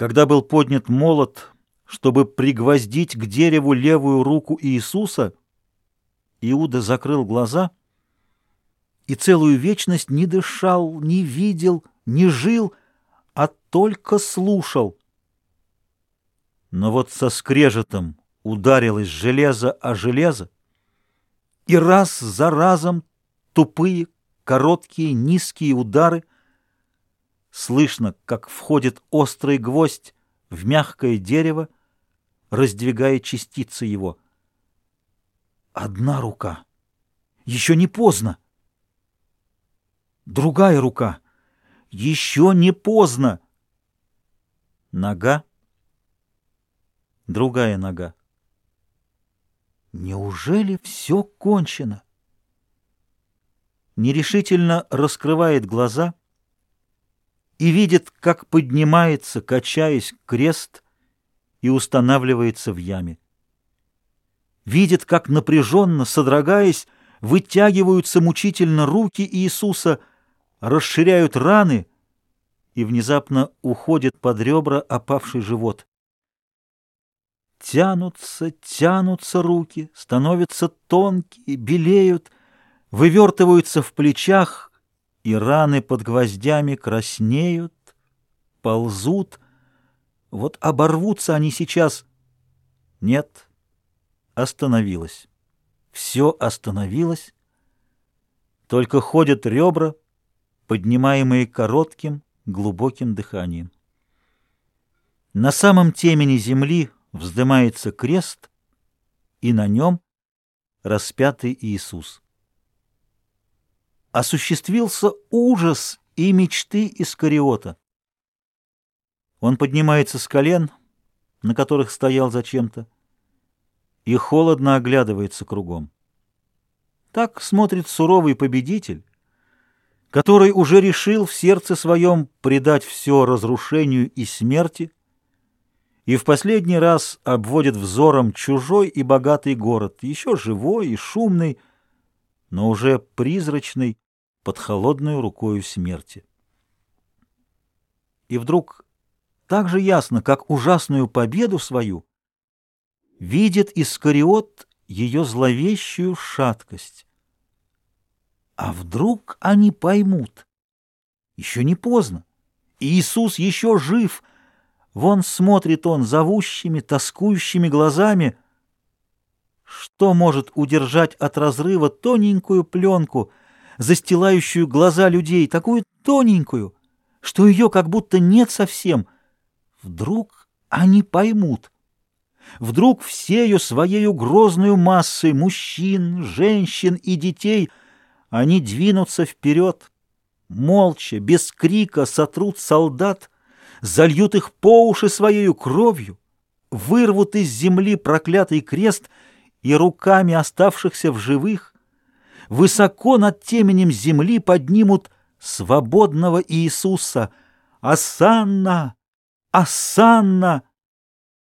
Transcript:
Когда был поднят молот, чтобы пригвоздить к дереву левую руку Иисуса, Иуда закрыл глаза и целую вечность не дышал, не видел, не жил, а только слушал. Но вот со скрежетом ударилось железо о железо, и раз за разом тупые, короткие, низкие удары Слышно, как входит острый гвоздь в мягкое дерево, раздвигая частицы его. Одна рука. Еще не поздно. Другая рука. Еще не поздно. Нога. Другая нога. Неужели все кончено? Нерешительно раскрывает глаза — и видит, как поднимается, качаясь, крест и устанавливается в яме. Видит, как напряженно, содрогаясь, вытягиваются мучительно руки Иисуса, расширяют раны, и внезапно уходит под ребра опавший живот. Тянутся, тянутся руки, становятся тонкие, белеют, вывертываются в плечах, и раны под гвоздями краснеют, ползут. Вот оборвутся они сейчас. Нет, остановилось. Все остановилось. Только ходят ребра, поднимаемые коротким, глубоким дыханием. На самом темени земли вздымается крест, и на нем распятый Иисус осуществился ужас и мечты Искариота. Он поднимается с колен, на которых стоял зачем-то, и холодно оглядывается кругом. Так смотрит суровый победитель, который уже решил в сердце своем предать все разрушению и смерти, и в последний раз обводит взором чужой и богатый город, еще живой и шумный, но уже призрачный, под холодную рукою смерти. И вдруг так же ясно, как ужасную победу свою, видит Искариот ее зловещую шаткость. А вдруг они поймут? Еще не поздно. Иисус еще жив. Вон смотрит он зовущими, тоскующими глазами — что может удержать от разрыва тоненькую пленку, застилающую глаза людей, такую тоненькую, что ее как будто нет совсем? Вдруг они поймут. Вдруг всею своею грозную массой мужчин, женщин и детей они двинутся вперед, молча, без крика сотрут солдат, зальют их по уши своею кровью, вырвут из земли проклятый крест — и руками оставшихся в живых высоко над теменем земли поднимут свободного Иисуса. Асанна! Асанна!